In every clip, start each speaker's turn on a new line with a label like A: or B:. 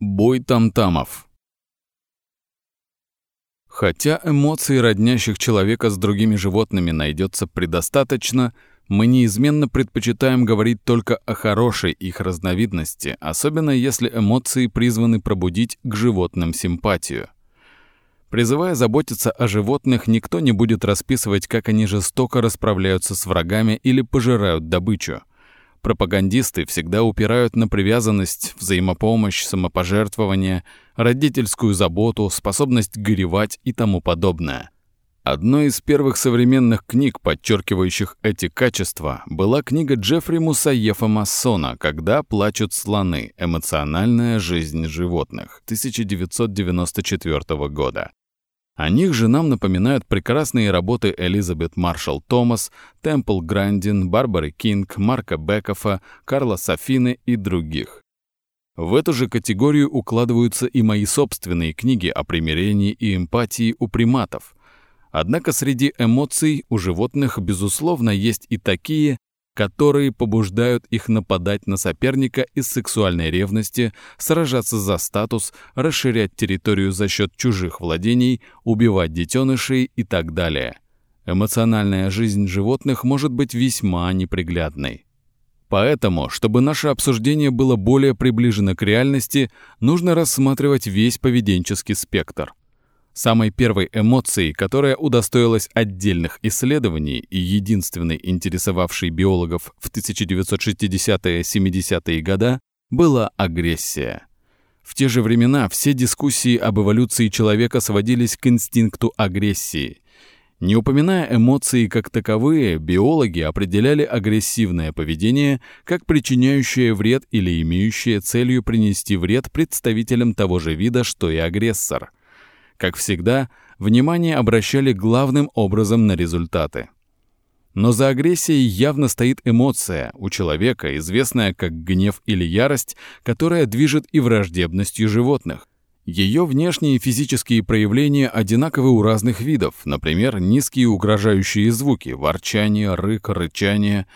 A: Бой там-тамов. Хотя эмоций, роднящих человека с другими животными, найдется предостаточно, мы неизменно предпочитаем говорить только о хорошей их разновидности, особенно если эмоции призваны пробудить к животным симпатию. Призывая заботиться о животных, никто не будет расписывать, как они жестоко расправляются с врагами или пожирают добычу. Пропагандисты всегда упирают на привязанность, взаимопомощь, самопожертвование, родительскую заботу, способность горевать и тому подобное. Одной из первых современных книг, подчеркивающих эти качества, была книга Джеффри Мусаефа Массона «Когда плачут слоны. Эмоциональная жизнь животных» 1994 года. О них же нам напоминают прекрасные работы Элизабет Маршалл Томас, Темпл Грандин, Барбары Кинг, Марка Бекофа, Карла Софины и других. В эту же категорию укладываются и мои собственные книги о примирении и эмпатии у приматов. Однако среди эмоций у животных, безусловно, есть и такие, которые побуждают их нападать на соперника из сексуальной ревности, сражаться за статус, расширять территорию за счет чужих владений, убивать детенышей и так далее. Эмоциональная жизнь животных может быть весьма неприглядной. Поэтому, чтобы наше обсуждение было более приближено к реальности, нужно рассматривать весь поведенческий спектр. Самой первой эмоцией, которая удостоилась отдельных исследований и единственной интересовавшей биологов в 1960-70-е годы, была агрессия. В те же времена все дискуссии об эволюции человека сводились к инстинкту агрессии. Не упоминая эмоции как таковые, биологи определяли агрессивное поведение как причиняющее вред или имеющее целью принести вред представителям того же вида, что и агрессор – как всегда, внимание обращали главным образом на результаты. Но за агрессией явно стоит эмоция у человека, известная как гнев или ярость, которая движет и враждебностью животных. Ее внешние физические проявления одинаковы у разных видов, например, низкие угрожающие звуки, ворчание, рык, рычание.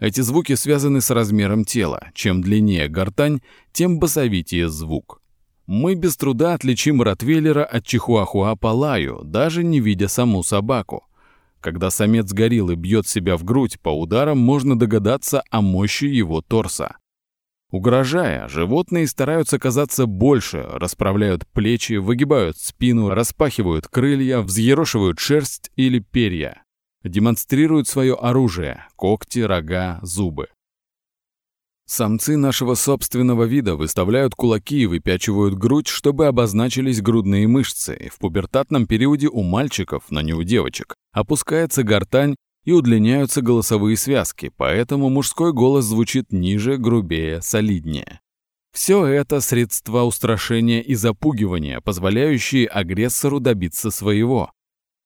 A: Эти звуки связаны с размером тела. Чем длиннее гортань, тем басовитее звук мы без труда отличим ротвейлера от чихуахуа по лаю, даже не видя саму собаку. Когда самец гориллы бьет себя в грудь, по ударам можно догадаться о мощи его торса. Угрожая, животные стараются казаться больше, расправляют плечи, выгибают спину, распахивают крылья, взъерошивают шерсть или перья. Демонстрируют свое оружие – когти, рога, зубы. Самцы нашего собственного вида выставляют кулаки и выпячивают грудь, чтобы обозначились грудные мышцы. В пубертатном периоде у мальчиков, но не у девочек, опускается гортань и удлиняются голосовые связки, поэтому мужской голос звучит ниже, грубее, солиднее. Все это средства устрашения и запугивания, позволяющие агрессору добиться своего.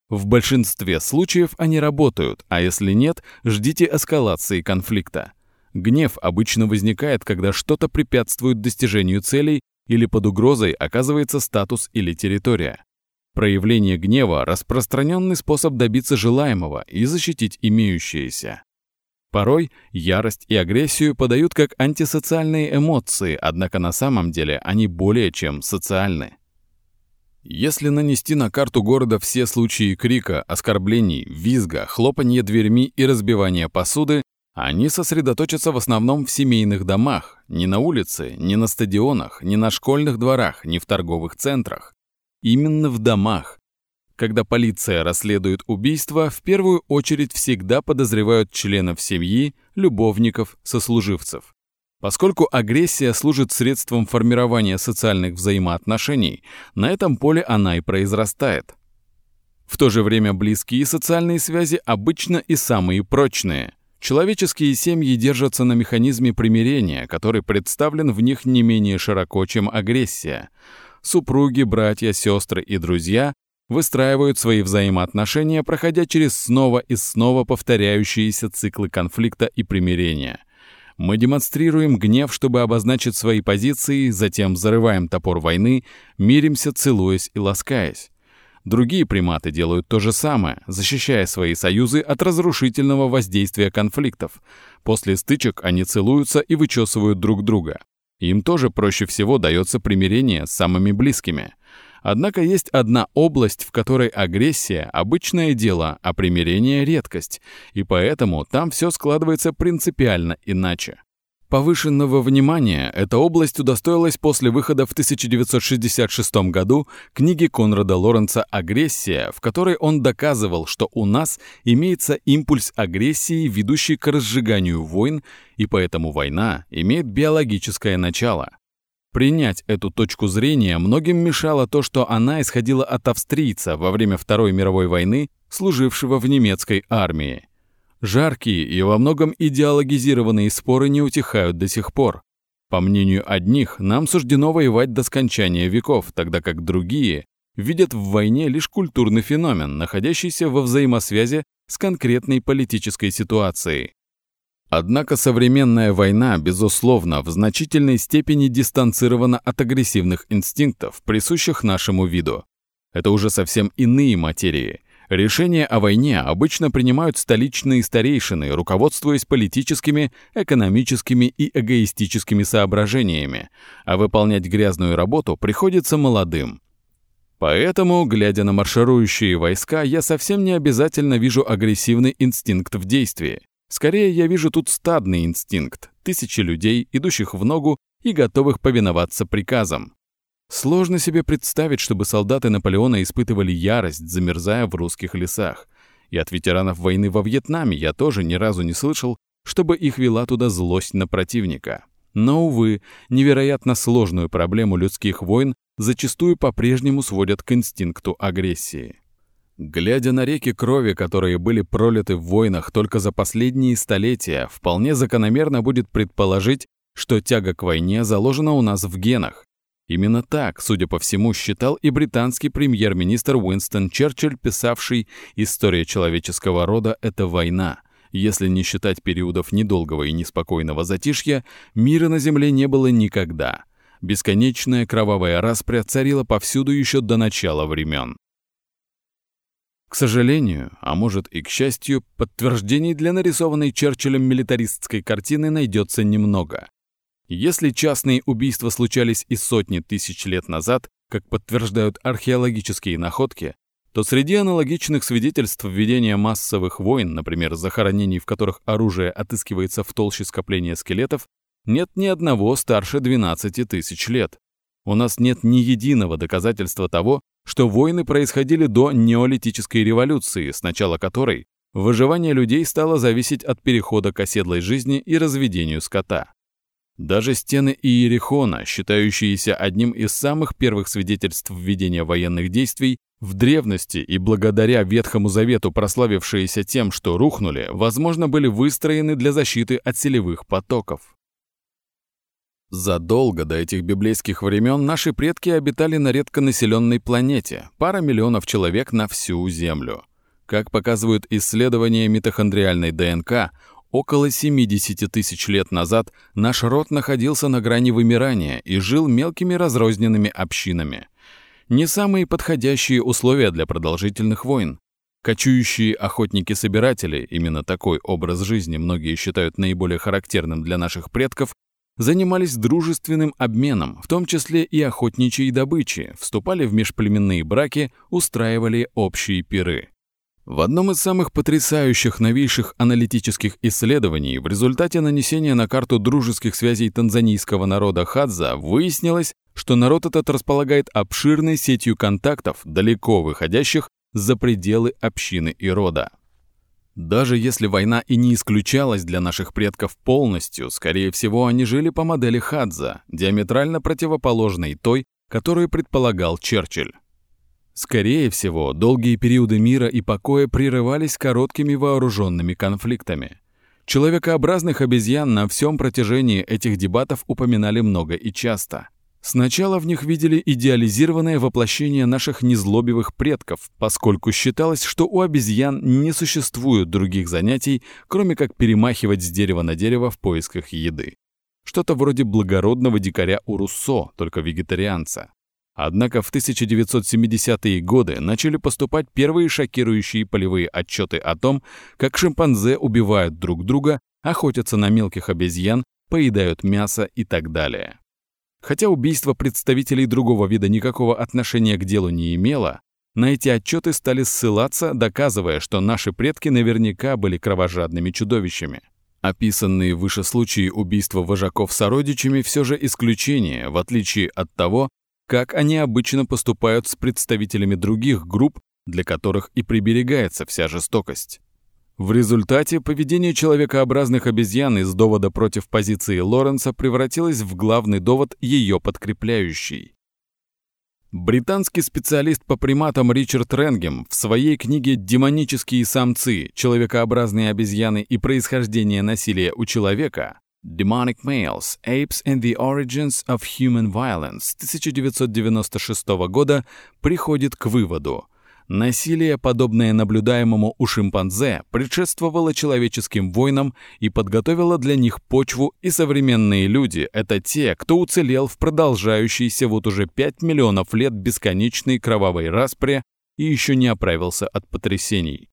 A: В большинстве случаев они работают, а если нет, ждите эскалации конфликта. Гнев обычно возникает, когда что-то препятствует достижению целей или под угрозой оказывается статус или территория. Проявление гнева – распространенный способ добиться желаемого и защитить имеющееся. Порой ярость и агрессию подают как антисоциальные эмоции, однако на самом деле они более чем социальны. Если нанести на карту города все случаи крика, оскорблений, визга, хлопанья дверьми и разбивания посуды, они сосредоточатся в основном в семейных домах, не на улице, не на стадионах, не на школьных дворах, не в торговых центрах. Именно в домах. Когда полиция расследует убийство, в первую очередь всегда подозревают членов семьи, любовников, сослуживцев. Поскольку агрессия служит средством формирования социальных взаимоотношений, на этом поле она и произрастает. В то же время близкие социальные связи обычно и самые прочные – Человеческие семьи держатся на механизме примирения, который представлен в них не менее широко, чем агрессия. Супруги, братья, сестры и друзья выстраивают свои взаимоотношения, проходя через снова и снова повторяющиеся циклы конфликта и примирения. Мы демонстрируем гнев, чтобы обозначить свои позиции, затем зарываем топор войны, миримся, целуясь и ласкаясь. Другие приматы делают то же самое, защищая свои союзы от разрушительного воздействия конфликтов. После стычек они целуются и вычесывают друг друга. Им тоже проще всего дается примирение с самыми близкими. Однако есть одна область, в которой агрессия – обычное дело, а примирение – редкость, и поэтому там все складывается принципиально иначе. Повышенного внимания эта область удостоилась после выхода в 1966 году книги Конрада Лоренца «Агрессия», в которой он доказывал, что у нас имеется импульс агрессии, ведущий к разжиганию войн, и поэтому война имеет биологическое начало. Принять эту точку зрения многим мешало то, что она исходила от австрийца во время Второй мировой войны, служившего в немецкой армии. Жаркие и во многом идеологизированные споры не утихают до сих пор. По мнению одних, нам суждено воевать до скончания веков, тогда как другие видят в войне лишь культурный феномен, находящийся во взаимосвязи с конкретной политической ситуацией. Однако современная война, безусловно, в значительной степени дистанцирована от агрессивных инстинктов, присущих нашему виду. Это уже совсем иные материи – Решения о войне обычно принимают столичные старейшины, руководствуясь политическими, экономическими и эгоистическими соображениями, а выполнять грязную работу приходится молодым. Поэтому, глядя на марширующие войска, я совсем не обязательно вижу агрессивный инстинкт в действии. Скорее, я вижу тут стадный инстинкт, тысячи людей, идущих в ногу и готовых повиноваться приказам. Сложно себе представить, чтобы солдаты Наполеона испытывали ярость, замерзая в русских лесах. И от ветеранов войны во Вьетнаме я тоже ни разу не слышал, чтобы их вела туда злость на противника. Но, увы, невероятно сложную проблему людских войн зачастую по-прежнему сводят к инстинкту агрессии. Глядя на реки крови, которые были пролиты в войнах только за последние столетия, вполне закономерно будет предположить, что тяга к войне заложена у нас в генах, Именно так, судя по всему, считал и британский премьер-министр Уинстон Черчилль, писавший «История человеческого рода – это война». Если не считать периодов недолгого и неспокойного затишья, мира на Земле не было никогда. Бесконечная кровавая распря царила повсюду еще до начала времен. К сожалению, а может и к счастью, подтверждений для нарисованной Черчиллем милитаристской картины найдется немного. Если частные убийства случались и сотни тысяч лет назад, как подтверждают археологические находки, то среди аналогичных свидетельств введения массовых войн, например, захоронений, в которых оружие отыскивается в толще скопления скелетов, нет ни одного старше 12 тысяч лет. У нас нет ни единого доказательства того, что войны происходили до неолитической революции, с начала которой выживание людей стало зависеть от перехода к оседлой жизни и разведению скота. Даже стены Иерихона, считающиеся одним из самых первых свидетельств введения военных действий, в древности и благодаря Ветхому Завету прославившиеся тем, что рухнули, возможно, были выстроены для защиты от селевых потоков. Задолго до этих библейских времен наши предки обитали на редконаселенной планете, пара миллионов человек на всю Землю. Как показывают исследования митохондриальной ДНК, Около 70 тысяч лет назад наш род находился на грани вымирания и жил мелкими разрозненными общинами. Не самые подходящие условия для продолжительных войн. Кочующие охотники-собиратели, именно такой образ жизни многие считают наиболее характерным для наших предков, занимались дружественным обменом, в том числе и охотничьей добычи, вступали в межплеменные браки, устраивали общие пиры. В одном из самых потрясающих новейших аналитических исследований в результате нанесения на карту дружеских связей танзанийского народа Хадза выяснилось, что народ этот располагает обширной сетью контактов, далеко выходящих за пределы общины и рода. Даже если война и не исключалась для наших предков полностью, скорее всего, они жили по модели Хадза, диаметрально противоположной той, которую предполагал Черчилль. Скорее всего, долгие периоды мира и покоя прерывались короткими вооруженными конфликтами. Человекообразных обезьян на всем протяжении этих дебатов упоминали много и часто. Сначала в них видели идеализированное воплощение наших незлобивых предков, поскольку считалось, что у обезьян не существует других занятий, кроме как перемахивать с дерева на дерево в поисках еды. Что-то вроде благородного дикаря у Руссо, только вегетарианца. Однако в 1970-е годы начали поступать первые шокирующие полевые отчеты о том, как шимпанзе убивают друг друга, охотятся на мелких обезьян, поедают мясо и так далее. Хотя убийство представителей другого вида никакого отношения к делу не имело, на эти отчеты стали ссылаться, доказывая, что наши предки наверняка были кровожадными чудовищами. Описанные выше случаи убийства вожаков сородичами все же исключение, в отличие от того, как они обычно поступают с представителями других групп, для которых и приберегается вся жестокость. В результате поведение человекообразных обезьян из довода против позиции Лоренса превратилось в главный довод, ее подкрепляющий. Британский специалист по приматам Ричард Ренгем в своей книге «Демонические самцы. Человекообразные обезьяны и происхождение насилия у человека» Demonic Males, Apes and the Origins of Human Violence 1996 года приходит к выводу, Насилие, подобное наблюдаемому у шимпанзе, предшествовало человеческим войнам и подготовило для них почву, и современные люди — это те, кто уцелел в продолжающейся вот уже 5 миллионов лет бесконечной кровавой распре и еще не оправился от потрясений.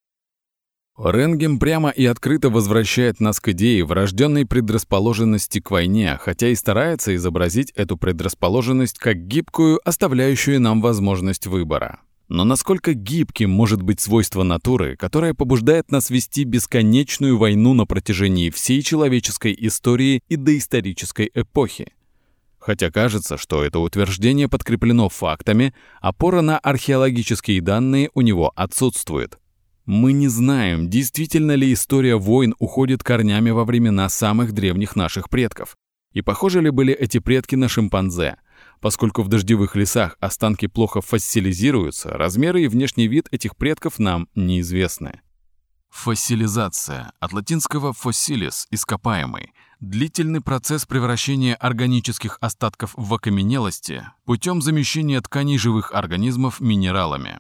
A: Ренгем прямо и открыто возвращает нас к идее врожденной предрасположенности к войне, хотя и старается изобразить эту предрасположенность как гибкую, оставляющую нам возможность выбора. Но насколько гибким может быть свойство натуры, которое побуждает нас вести бесконечную войну на протяжении всей человеческой истории и доисторической эпохи? Хотя кажется, что это утверждение подкреплено фактами, опора на археологические данные у него отсутствует. Мы не знаем, действительно ли история войн уходит корнями во времена самых древних наших предков. И похожи ли были эти предки на шимпанзе – Поскольку в дождевых лесах останки плохо фоссилизируются, размеры и внешний вид этих предков нам неизвестны. Фоссилизация, от латинского fossilis – ископаемый, длительный процесс превращения органических остатков в окаменелости путем замещения тканей живых организмов минералами.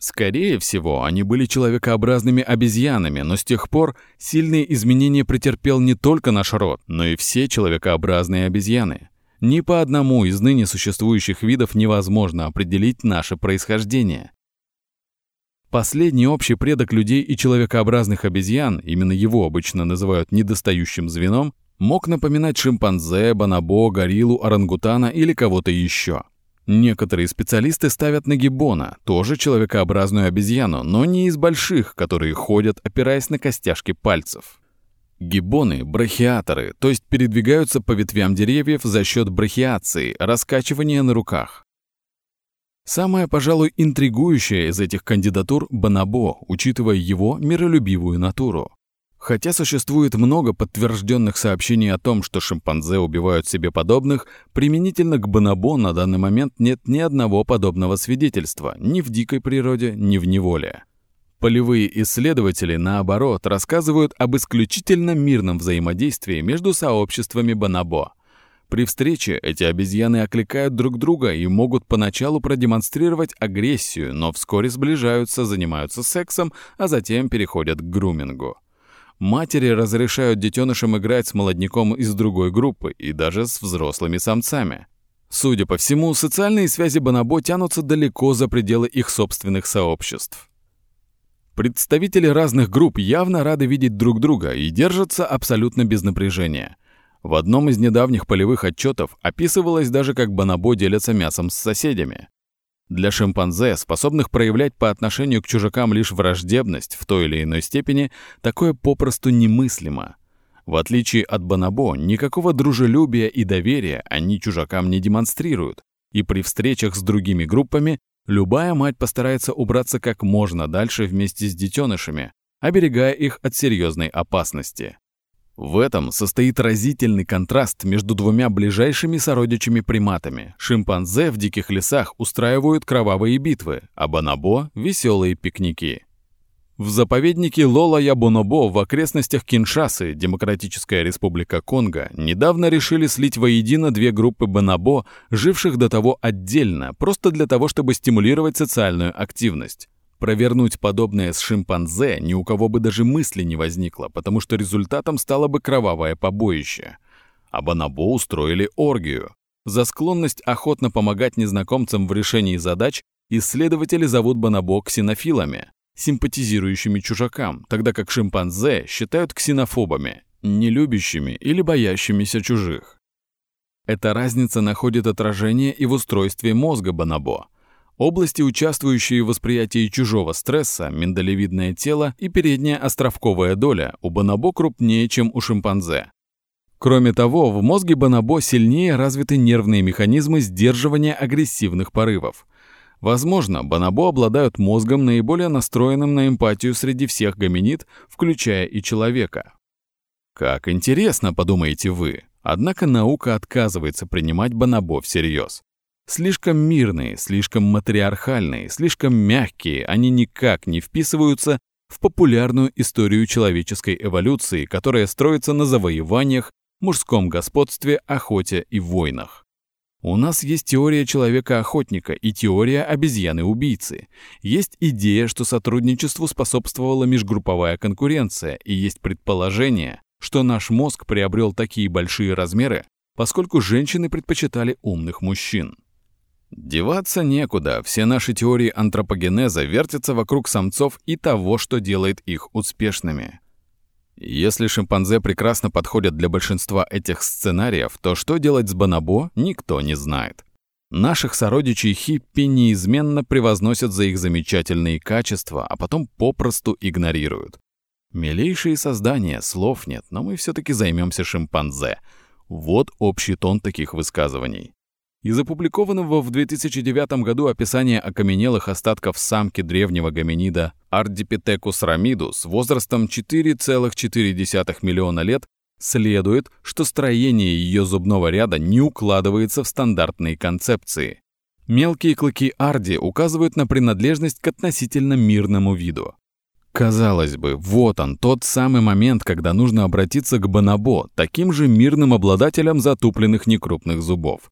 A: Скорее всего, они были человекообразными обезьянами, но с тех пор сильные изменения претерпел не только наш род, но и все человекообразные обезьяны. Ни по одному из ныне существующих видов невозможно определить наше происхождение. Последний общий предок людей и человекообразных обезьян, именно его обычно называют недостающим звеном, мог напоминать шимпанзе, бонобо, гориллу, орангутана или кого-то еще. Некоторые специалисты ставят на гиббона, тоже человекообразную обезьяну, но не из больших, которые ходят, опираясь на костяшки пальцев. Гиббоны – брахиаторы, то есть передвигаются по ветвям деревьев за счет брахиации, раскачивания на руках. Самое, пожалуй, интригующее из этих кандидатур – бонобо, учитывая его миролюбивую натуру. Хотя существует много подтвержденных сообщений о том, что шимпанзе убивают себе подобных, применительно к бонобо на данный момент нет ни одного подобного свидетельства ни в дикой природе, ни в неволе. Полевые исследователи, наоборот, рассказывают об исключительно мирном взаимодействии между сообществами бонобо. При встрече эти обезьяны окликают друг друга и могут поначалу продемонстрировать агрессию, но вскоре сближаются, занимаются сексом, а затем переходят к грумингу. Матери разрешают детенышам играть с молодняком из другой группы и даже с взрослыми самцами. Судя по всему, социальные связи бонобо тянутся далеко за пределы их собственных сообществ. Представители разных групп явно рады видеть друг друга и держатся абсолютно без напряжения. В одном из недавних полевых отчетов описывалось даже, как бонобо делятся мясом с соседями. Для шимпанзе, способных проявлять по отношению к чужакам лишь враждебность в той или иной степени, такое попросту немыслимо. В отличие от бонобо, никакого дружелюбия и доверия они чужакам не демонстрируют, и при встречах с другими группами Любая мать постарается убраться как можно дальше вместе с детенышами, оберегая их от серьезной опасности. В этом состоит разительный контраст между двумя ближайшими сородичами приматами. Шимпанзе в диких лесах устраивают кровавые битвы, а бонобо — веселые пикники. В заповеднике Лола-Ябонобо в окрестностях Киншасы, Демократическая Республика Конго, недавно решили слить воедино две группы бонобо, живших до того отдельно, просто для того, чтобы стимулировать социальную активность. Провернуть подобное с шимпанзе ни у кого бы даже мысли не возникло, потому что результатом стало бы кровавое побоище. А бонобо устроили оргию. За склонность охотно помогать незнакомцам в решении задач исследователи зовут бонобо ксенофилами симпатизирующими чужакам, тогда как шимпанзе считают ксенофобами, нелюбящими или боящимися чужих. Эта разница находит отражение и в устройстве мозга бонобо. Области, участвующие в восприятии чужого стресса, миндалевидное тело и передняя островковая доля у бонобо крупнее, чем у шимпанзе. Кроме того, в мозге бонобо сильнее развиты нервные механизмы сдерживания агрессивных порывов. Возможно, бонобо обладают мозгом, наиболее настроенным на эмпатию среди всех гоминид, включая и человека. Как интересно, подумаете вы. Однако наука отказывается принимать бонобо всерьез. Слишком мирные, слишком матриархальные, слишком мягкие, они никак не вписываются в популярную историю человеческой эволюции, которая строится на завоеваниях, мужском господстве, охоте и войнах. У нас есть теория человека-охотника и теория обезьяны-убийцы. Есть идея, что сотрудничеству способствовала межгрупповая конкуренция, и есть предположение, что наш мозг приобрел такие большие размеры, поскольку женщины предпочитали умных мужчин. Деваться некуда, все наши теории антропогенеза вертятся вокруг самцов и того, что делает их успешными. Если шимпанзе прекрасно подходят для большинства этих сценариев, то что делать с бонобо, никто не знает. Наших сородичей хиппи неизменно превозносят за их замечательные качества, а потом попросту игнорируют. Милейшие создания, слов нет, но мы все-таки займемся шимпанзе. Вот общий тон таких высказываний. Из опубликованного в 2009 году описания окаменелых остатков самки древнего гоминида Ardipithecus ramidus возрастом 4,4 миллиона лет следует, что строение ее зубного ряда не укладывается в стандартные концепции. Мелкие клыки Арди указывают на принадлежность к относительно мирному виду. Казалось бы, вот он, тот самый момент, когда нужно обратиться к Бонобо, таким же мирным обладателям затупленных некрупных зубов.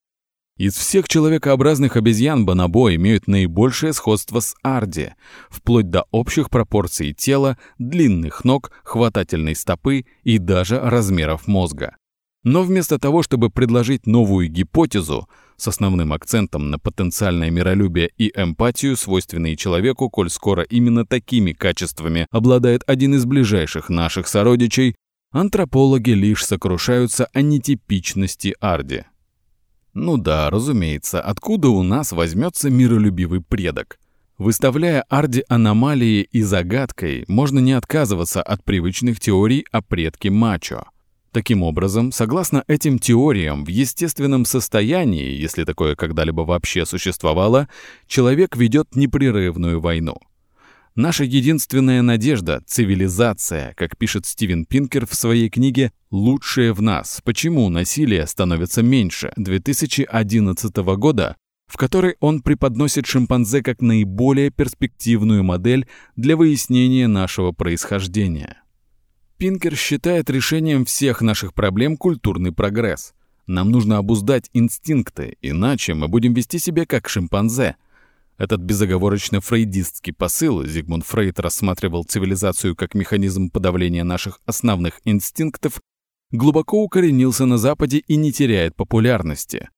A: Из всех человекообразных обезьян бонобо имеют наибольшее сходство с арди, вплоть до общих пропорций тела, длинных ног, хватательной стопы и даже размеров мозга. Но вместо того, чтобы предложить новую гипотезу с основным акцентом на потенциальное миролюбие и эмпатию, свойственные человеку, коль скоро именно такими качествами обладает один из ближайших наших сородичей, антропологи лишь сокрушаются о нетипичности Арди. Ну да, разумеется, откуда у нас возьмется миролюбивый предок? Выставляя Арди аномалии и загадкой, можно не отказываться от привычных теорий о предке мачо. Таким образом, согласно этим теориям, в естественном состоянии, если такое когда-либо вообще существовало, человек ведет непрерывную войну. Наша единственная надежда — цивилизация, как пишет Стивен Пинкер в своей книге «Лучшее в нас. Почему насилие становится меньше» 2011 года, в которой он преподносит шимпанзе как наиболее перспективную модель для выяснения нашего происхождения. Пинкер считает решением всех наших проблем культурный прогресс. Нам нужно обуздать инстинкты, иначе мы будем вести себя как шимпанзе — этот безоговорочно фрейдистский посыл Зигмунд Фрейд рассматривал цивилизацию как механизм подавления наших основных инстинктов, глубоко укоренился на Западе и не теряет популярности.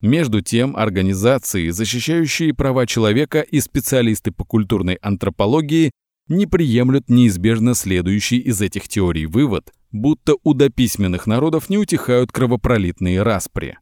A: Между тем, организации, защищающие права человека и специалисты по культурной антропологии не приемлют неизбежно следующий из этих теорий вывод, будто у дописьменных народов не утихают кровопролитные распри.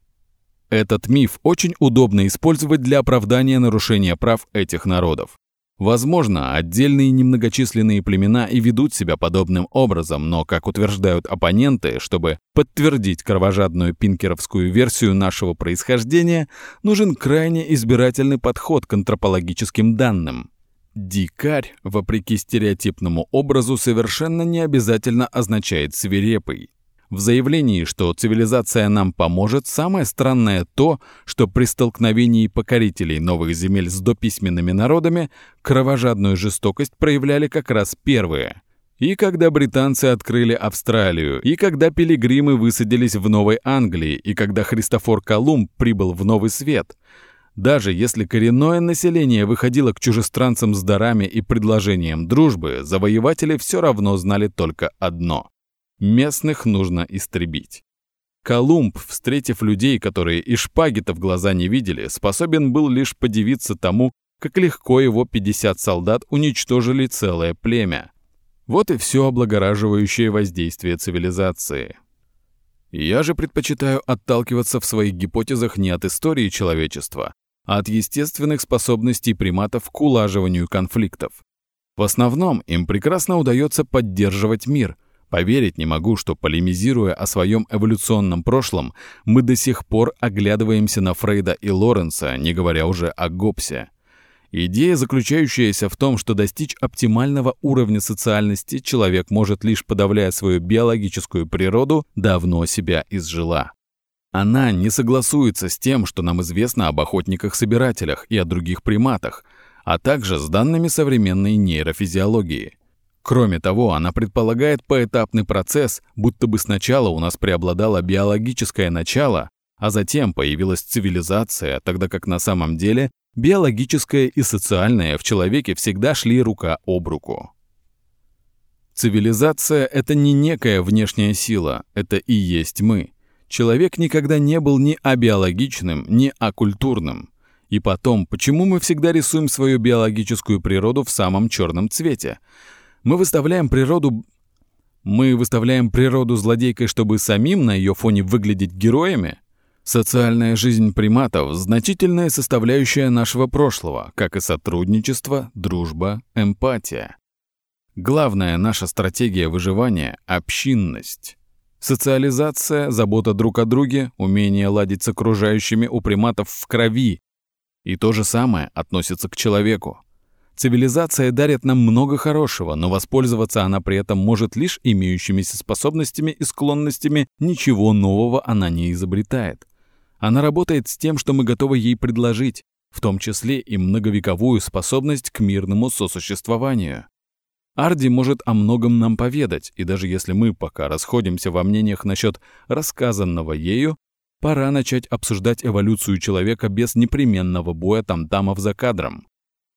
A: Этот миф очень удобно использовать для оправдания нарушения прав этих народов. Возможно, отдельные немногочисленные племена и ведут себя подобным образом, но, как утверждают оппоненты, чтобы подтвердить кровожадную пинкеровскую версию нашего происхождения, нужен крайне избирательный подход к антропологическим данным. Дикарь, вопреки стереотипному образу, совершенно не обязательно означает свирепый. В заявлении, что цивилизация нам поможет, самое странное то, что при столкновении покорителей новых земель с дописьменными народами кровожадную жестокость проявляли как раз первые. И когда британцы открыли Австралию, и когда пилигримы высадились в Новой Англии, и когда Христофор Колумб прибыл в Новый Свет – даже если коренное население выходило к чужестранцам с дарами и предложением дружбы, завоеватели все равно знали только одно Местных нужно истребить. Колумб, встретив людей, которые и шпаги-то в глаза не видели, способен был лишь подивиться тому, как легко его 50 солдат уничтожили целое племя. Вот и все облагораживающее воздействие цивилизации. Я же предпочитаю отталкиваться в своих гипотезах не от истории человечества, а от естественных способностей приматов к улаживанию конфликтов. В основном им прекрасно удается поддерживать мир. Поверить не могу, что, полемизируя о своем эволюционном прошлом, мы до сих пор оглядываемся на Фрейда и Лоренса, не говоря уже о Гоббсе. Идея, заключающаяся в том, что достичь оптимального уровня социальности человек может лишь подавляя свою биологическую природу, давно себя изжила. Она не согласуется с тем, что нам известно об охотниках-собирателях и о других приматах, а также с данными современной нейрофизиологии. Кроме того, она предполагает поэтапный процесс, будто бы сначала у нас преобладало биологическое начало, а затем появилась цивилизация, тогда как на самом деле Биологическое и социальное в человеке всегда шли рука об руку. Цивилизация — это не некая внешняя сила, это и есть мы. Человек никогда не был ни абиологичным, ни акультурным. И потом, почему мы всегда рисуем свою биологическую природу в самом черном цвете? Мы выставляем природу... Мы выставляем природу злодейкой, чтобы самим на ее фоне выглядеть героями? Социальная жизнь приматов – значительная составляющая нашего прошлого, как и сотрудничество, дружба, эмпатия. Главная наша стратегия выживания – общинность. Социализация, забота друг о друге, умение ладить с окружающими у приматов в крови. И то же самое относится к человеку. Цивилизация дарит нам много хорошего, но воспользоваться она при этом может лишь имеющимися способностями и склонностями, ничего нового она не изобретает. Она работает с тем, что мы готовы ей предложить, в том числе и многовековую способность к мирному сосуществованию. Арди может о многом нам поведать, и даже если мы пока расходимся во мнениях насчет рассказанного ею, пора начать обсуждать эволюцию человека без непременного боя там-тамов за кадром.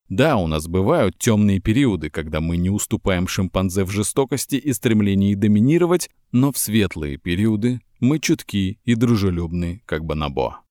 A: Да, у нас бывают темные периоды, когда мы не уступаем шимпанзе в жестокости и стремлении доминировать, но в светлые периоды мы чутки и дружелюбны, как Бонобо.